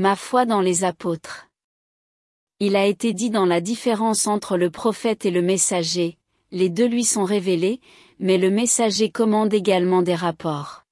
Ma foi dans les apôtres. Il a été dit dans la différence entre le prophète et le messager, les deux lui sont révélés, mais le messager commande également des rapports.